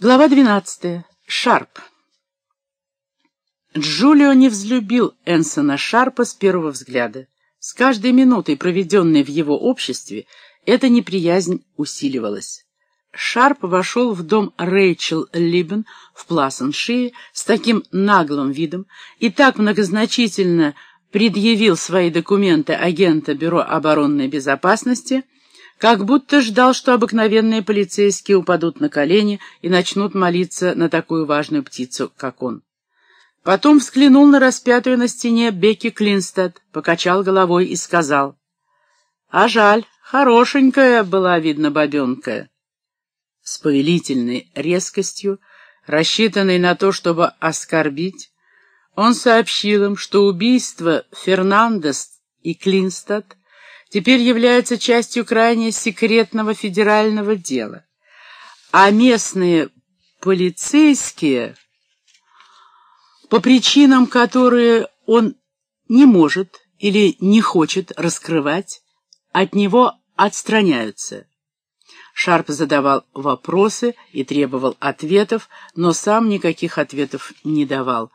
Глава 12. Шарп. Джулио не взлюбил Энсона Шарпа с первого взгляда. С каждой минутой, проведенной в его обществе, эта неприязнь усиливалась. Шарп вошел в дом Рэйчел Либен в Пласеншие с таким наглым видом и так многозначительно предъявил свои документы агента Бюро оборонной безопасности, как будто ждал, что обыкновенные полицейские упадут на колени и начнут молиться на такую важную птицу, как он. Потом взглянул на распятую на стене Бекки Клинстад, покачал головой и сказал, «А жаль, хорошенькая была, видно, бабенка». С повелительной резкостью, рассчитанной на то, чтобы оскорбить, он сообщил им, что убийство Фернандес и Клинстад теперь является частью крайне секретного федерального дела, а местные полицейские, по причинам, которые он не может или не хочет раскрывать, от него отстраняются. Шарп задавал вопросы и требовал ответов, но сам никаких ответов не давал.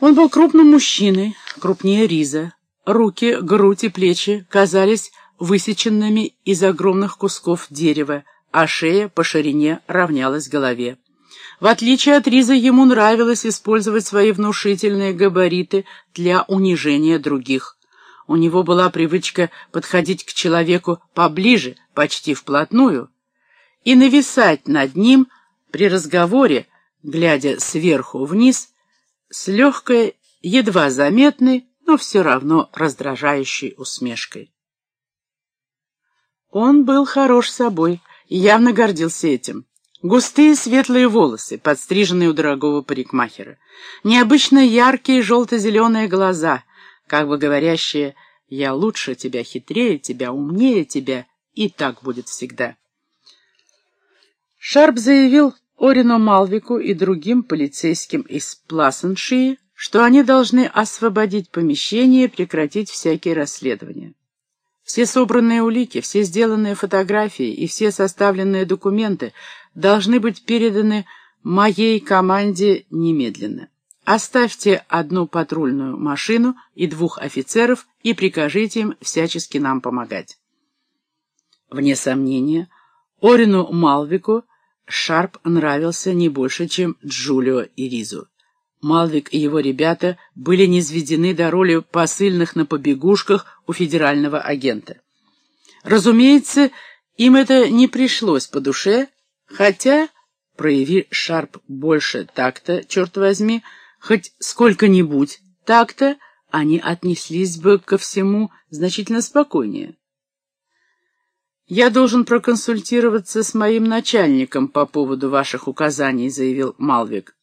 Он был крупным мужчиной, крупнее Риза, Руки, грудь и плечи казались высеченными из огромных кусков дерева, а шея по ширине равнялась голове. В отличие от Риза, ему нравилось использовать свои внушительные габариты для унижения других. У него была привычка подходить к человеку поближе, почти вплотную, и нависать над ним при разговоре, глядя сверху вниз, с легкой, едва заметной, но все равно раздражающей усмешкой. Он был хорош собой и явно гордился этим. Густые светлые волосы, подстриженные у дорогого парикмахера. Необычно яркие желто-зеленые глаза, как бы говорящие «я лучше тебя, хитрее тебя, умнее тебя, и так будет всегда». Шарп заявил Орину Малвику и другим полицейским из Пласеншии, что они должны освободить помещение и прекратить всякие расследования. Все собранные улики, все сделанные фотографии и все составленные документы должны быть переданы моей команде немедленно. Оставьте одну патрульную машину и двух офицеров и прикажите им всячески нам помогать. Вне сомнения, Орину Малвику Шарп нравился не больше, чем Джулио и Ризу. Малвик и его ребята были низведены до роли посыльных на побегушках у федерального агента. Разумеется, им это не пришлось по душе, хотя, прояви Шарп больше такта, черт возьми, хоть сколько-нибудь такта, они отнеслись бы ко всему значительно спокойнее. «Я должен проконсультироваться с моим начальником по поводу ваших указаний», — заявил Малвик.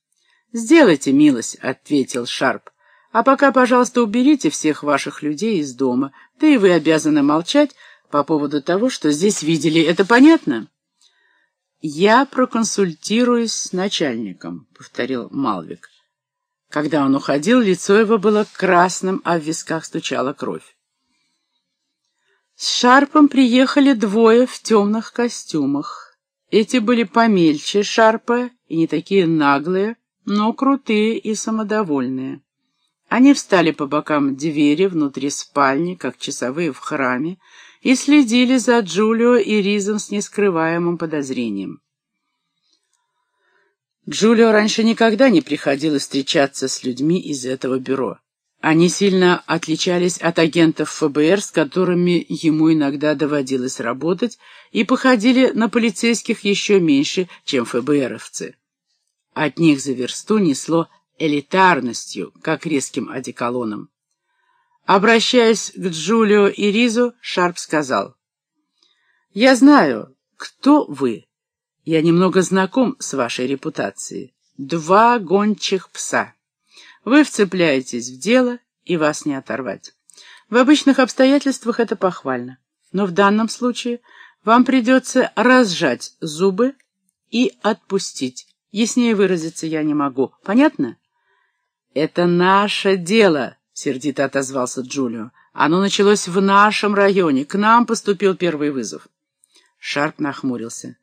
«Сделайте милость», — ответил Шарп. «А пока, пожалуйста, уберите всех ваших людей из дома. Да и вы обязаны молчать по поводу того, что здесь видели. Это понятно?» «Я проконсультируюсь с начальником», — повторил Малвик. Когда он уходил, лицо его было красным, а в висках стучала кровь. С Шарпом приехали двое в темных костюмах. Эти были помельче Шарпа и не такие наглые, но крутые и самодовольные. Они встали по бокам двери внутри спальни, как часовые в храме, и следили за Джулио и Ризом с нескрываемым подозрением. Джулио раньше никогда не приходилось встречаться с людьми из этого бюро. Они сильно отличались от агентов ФБР, с которыми ему иногда доводилось работать, и походили на полицейских еще меньше, чем ФБРовцы. От них за версту несло элитарностью, как резким одеколоном. Обращаясь к Джулио и Ризу, Шарп сказал, «Я знаю, кто вы. Я немного знаком с вашей репутацией. Два гончих пса. Вы вцепляетесь в дело, и вас не оторвать. В обычных обстоятельствах это похвально, но в данном случае вам придется разжать зубы и отпустить Яснее выразиться я не могу. Понятно? «Это наше дело», — сердито отозвался Джулио. «Оно началось в нашем районе. К нам поступил первый вызов». Шарп нахмурился.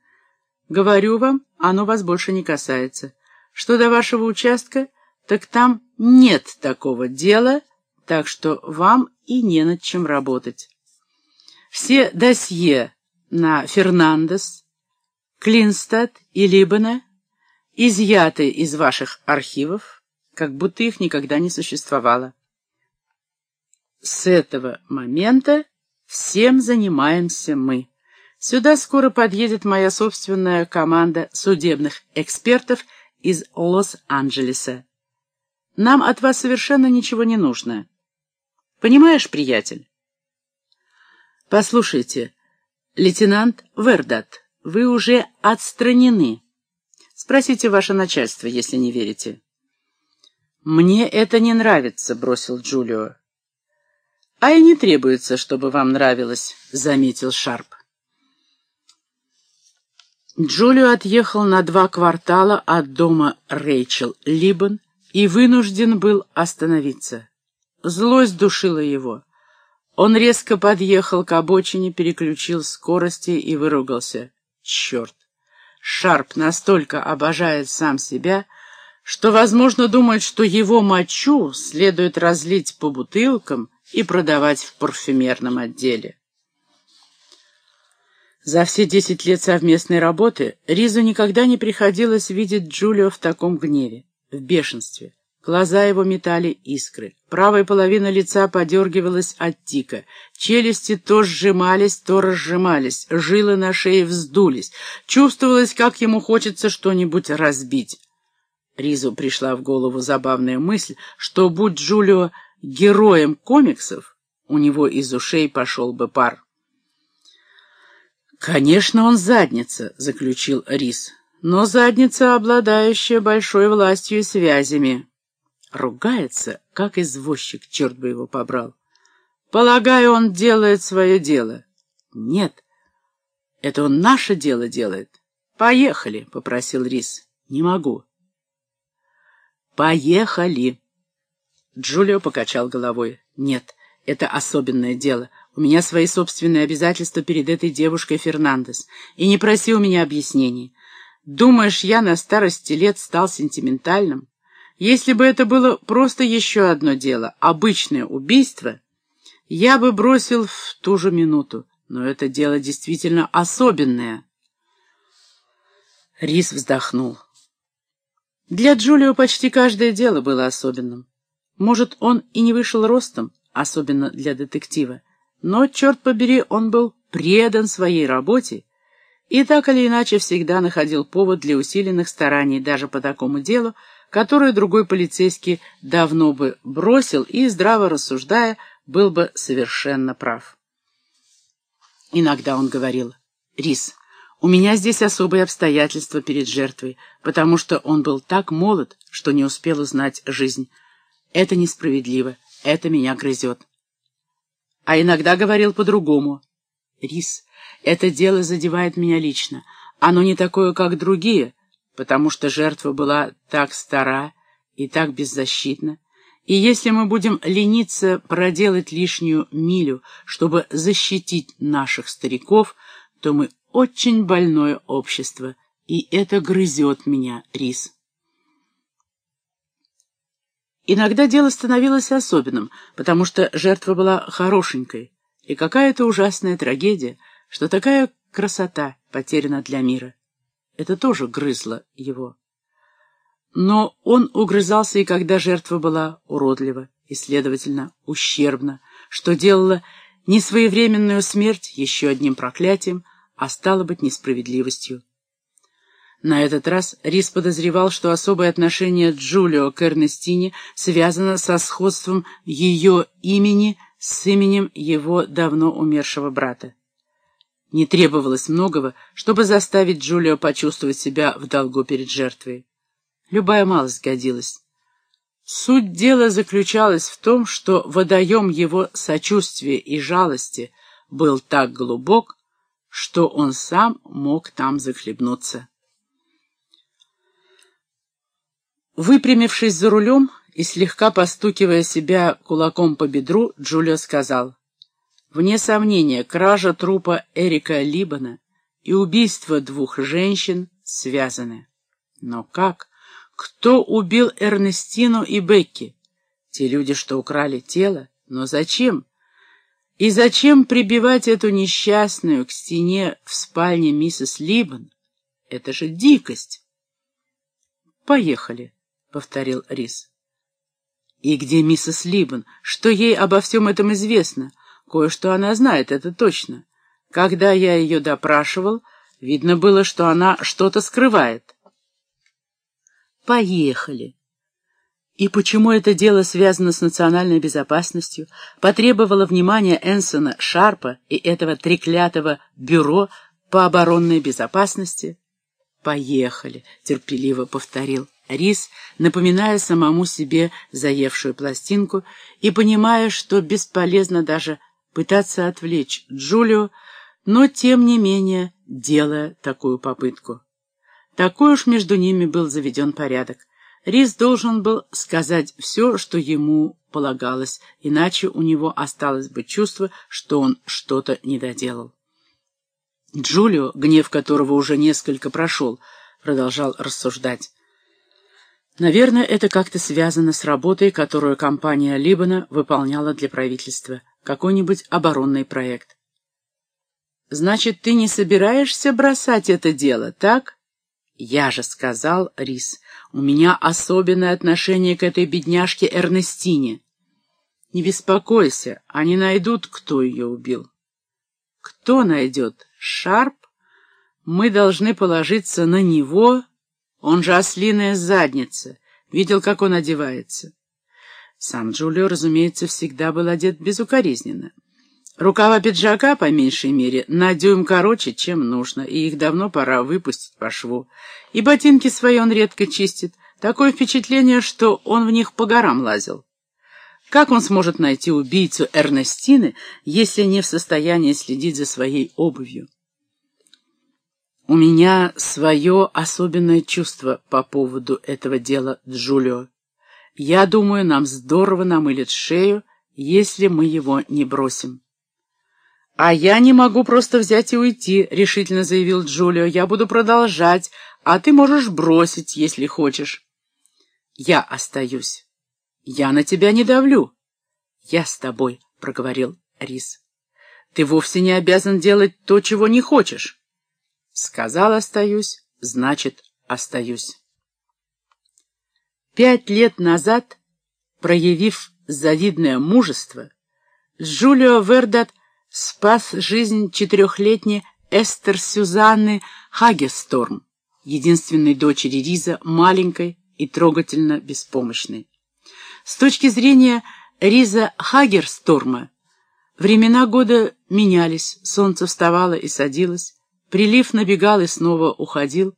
«Говорю вам, оно вас больше не касается. Что до вашего участка, так там нет такого дела, так что вам и не над чем работать. Все досье на Фернандес, Клинстад и Либена изъяты из ваших архивов, как будто их никогда не существовало. С этого момента всем занимаемся мы. Сюда скоро подъедет моя собственная команда судебных экспертов из Лос-Анджелеса. Нам от вас совершенно ничего не нужно. Понимаешь, приятель? Послушайте, лейтенант Вердат, вы уже отстранены. Спросите ваше начальство, если не верите. «Мне это не нравится», — бросил Джулио. «А и не требуется, чтобы вам нравилось», — заметил Шарп. Джулио отъехал на два квартала от дома Рэйчел Либбон и вынужден был остановиться. Злость душила его. Он резко подъехал к обочине, переключил скорости и выругался. Черт! Шарп настолько обожает сам себя, что, возможно, думает, что его мочу следует разлить по бутылкам и продавать в парфюмерном отделе. За все десять лет совместной работы Ризу никогда не приходилось видеть Джулио в таком гневе, в бешенстве. Глаза его метали искры. Правая половина лица подергивалась от тика. Челюсти то сжимались, то разжимались. Жилы на шее вздулись. Чувствовалось, как ему хочется что-нибудь разбить. Ризу пришла в голову забавная мысль, что, будь Джулио героем комиксов, у него из ушей пошел бы пар. «Конечно, он задница», — заключил Рис, «но задница, обладающая большой властью и связями». Ругается, как извозчик, черт бы его побрал. Полагаю, он делает свое дело. Нет, это он наше дело делает. Поехали, — попросил Рис. Не могу. Поехали. Джулио покачал головой. Нет, это особенное дело. У меня свои собственные обязательства перед этой девушкой Фернандес. И не проси у меня объяснений. Думаешь, я на старости лет стал сентиментальным? Если бы это было просто еще одно дело, обычное убийство, я бы бросил в ту же минуту. Но это дело действительно особенное. Рис вздохнул. Для Джулио почти каждое дело было особенным. Может, он и не вышел ростом, особенно для детектива, но, черт побери, он был предан своей работе и так или иначе всегда находил повод для усиленных стараний даже по такому делу, которое другой полицейский давно бы бросил и, здраво рассуждая, был бы совершенно прав. Иногда он говорил, «Рис, у меня здесь особые обстоятельства перед жертвой, потому что он был так молод, что не успел узнать жизнь. Это несправедливо, это меня грызет а иногда говорил по-другому. «Рис, это дело задевает меня лично. Оно не такое, как другие, потому что жертва была так стара и так беззащитна. И если мы будем лениться проделать лишнюю милю, чтобы защитить наших стариков, то мы очень больное общество, и это грызет меня, Рис». Иногда дело становилось особенным, потому что жертва была хорошенькой, и какая-то ужасная трагедия, что такая красота потеряна для мира. Это тоже грызло его. Но он угрызался и когда жертва была уродлива и, следовательно, ущербна, что делало несвоевременную смерть еще одним проклятием, а стало быть несправедливостью. На этот раз Рис подозревал, что особое отношение Джулио к Эрнестине связано со сходством ее имени с именем его давно умершего брата. Не требовалось многого, чтобы заставить Джулио почувствовать себя в долгу перед жертвой. Любая малость годилась. Суть дела заключалась в том, что водоем его сочувствия и жалости был так глубок, что он сам мог там захлебнуться. Выпрямившись за рулем и слегка постукивая себя кулаком по бедру, Джулио сказал, «Вне сомнения, кража трупа Эрика Либана и убийство двух женщин связаны. Но как? Кто убил Эрнестину и Бекки? Те люди, что украли тело? Но зачем? И зачем прибивать эту несчастную к стене в спальне миссис Либан? Это же дикость. «Поехали», — повторил Рис. «И где миссис Либан? Что ей обо всем этом известно? Кое-что она знает, это точно. Когда я ее допрашивал, видно было, что она что-то скрывает». «Поехали». И почему это дело связано с национальной безопасностью, потребовало внимания Энсона Шарпа и этого треклятого бюро по оборонной безопасности? «Поехали», — терпеливо повторил Рис, напоминая самому себе заевшую пластинку и понимая, что бесполезно даже пытаться отвлечь Джулио, но, тем не менее, делая такую попытку. Такой уж между ними был заведен порядок. Рис должен был сказать все, что ему полагалось, иначе у него осталось бы чувство, что он что-то не доделал. Джулио, гнев которого уже несколько прошел, продолжал рассуждать. Наверное, это как-то связано с работой, которую компания Либана выполняла для правительства, какой-нибудь оборонный проект. «Значит, ты не собираешься бросать это дело, так?» «Я же сказал, Рис, у меня особенное отношение к этой бедняжке Эрнестине. Не беспокойся, они найдут, кто ее убил». «Кто найдет? Шарп? Мы должны положиться на него. Он же ослиная задница. Видел, как он одевается». Сам Джулио, разумеется, всегда был одет безукоризненно. Рукава пиджака, по меньшей мере, на дюйм короче, чем нужно, и их давно пора выпустить по шву. И ботинки свои он редко чистит. Такое впечатление, что он в них по горам лазил. Как он сможет найти убийцу Эрнестины, если не в состоянии следить за своей обувью? У меня свое особенное чувство по поводу этого дела, Джулио. Я думаю, нам здорово намылит шею, если мы его не бросим. «А я не могу просто взять и уйти», — решительно заявил Джулио. «Я буду продолжать, а ты можешь бросить, если хочешь». «Я остаюсь. Я на тебя не давлю». «Я с тобой», — проговорил Рис. «Ты вовсе не обязан делать то, чего не хочешь». «Сказал остаюсь, значит остаюсь». Пять лет назад, проявив завидное мужество, Джулио Вердат спас жизнь четырехлетней Эстер Сюзанны Хагесторм, единственной дочери Риза, маленькой и трогательно беспомощной. С точки зрения Риза Хагерсторма, времена года менялись, солнце вставало и садилось, прилив набегал и снова уходил,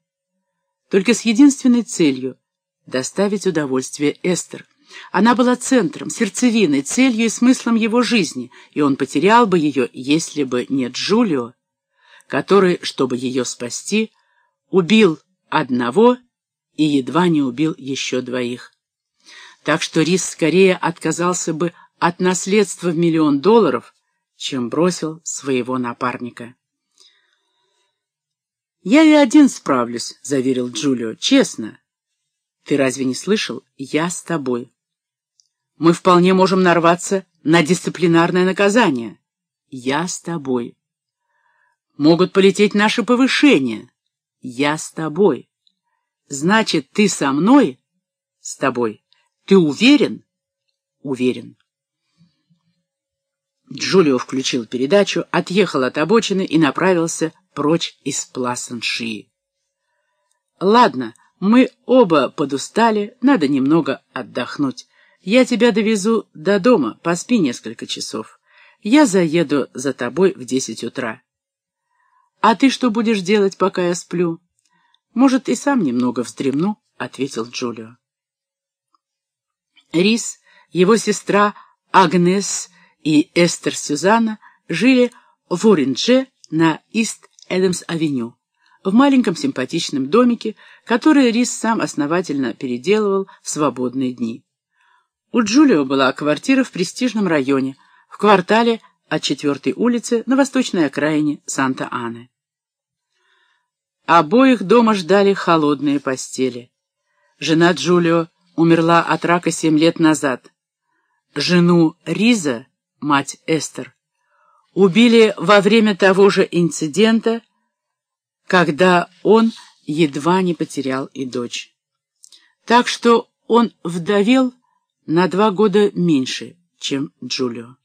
только с единственной целью — доставить удовольствие Эстер — она была центром, сердцевиной, целью и смыслом его жизни, и он потерял бы ее, если бы не Джулио, который, чтобы ее спасти, убил одного и едва не убил еще двоих. Так что Рис скорее отказался бы от наследства в миллион долларов, чем бросил своего напарника. «Я и один справлюсь», — заверил Джулио, — «честно». «Ты разве не слышал? Я с тобой» мы вполне можем нарваться на дисциплинарное наказание. Я с тобой. Могут полететь наши повышения. Я с тобой. Значит, ты со мной? С тобой. Ты уверен? Уверен. Джулио включил передачу, отъехал от обочины и направился прочь из Пласаншии. Ладно, мы оба подустали, надо немного отдохнуть. Я тебя довезу до дома, поспи несколько часов. Я заеду за тобой в десять утра. А ты что будешь делать, пока я сплю? Может, и сам немного вздремну, — ответил Джулио. Рис, его сестра Агнес и Эстер Сюзанна жили в Оринже на Ист-Эдамс-авеню, в маленьком симпатичном домике, который Рис сам основательно переделывал в свободные дни. У Джулио была квартира в престижном районе, в квартале от 4 улицы на восточной окраине Санта-Аны. Обоих дома ждали холодные постели. Жена Джулио умерла от рака семь лет назад. Жену Риза, мать Эстер, убили во время того же инцидента, когда он едва не потерял и дочь. Так что он вдовел на два года меньше, чем Джулио.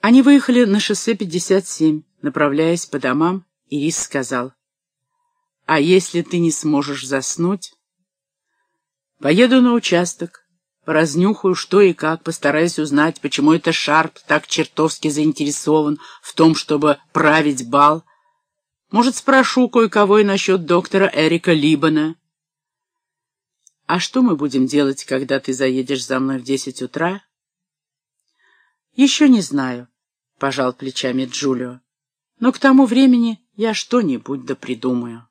Они выехали на шоссе 57, направляясь по домам, и Рис сказал, «А если ты не сможешь заснуть?» «Поеду на участок, поразнюхаю, что и как, постараюсь узнать, почему это Шарп так чертовски заинтересован в том, чтобы править бал. Может, спрошу кое-кого и насчет доктора Эрика Либана». «А что мы будем делать, когда ты заедешь за мной в десять утра?» «Еще не знаю», — пожал плечами Джулио. «Но к тому времени я что-нибудь да придумаю».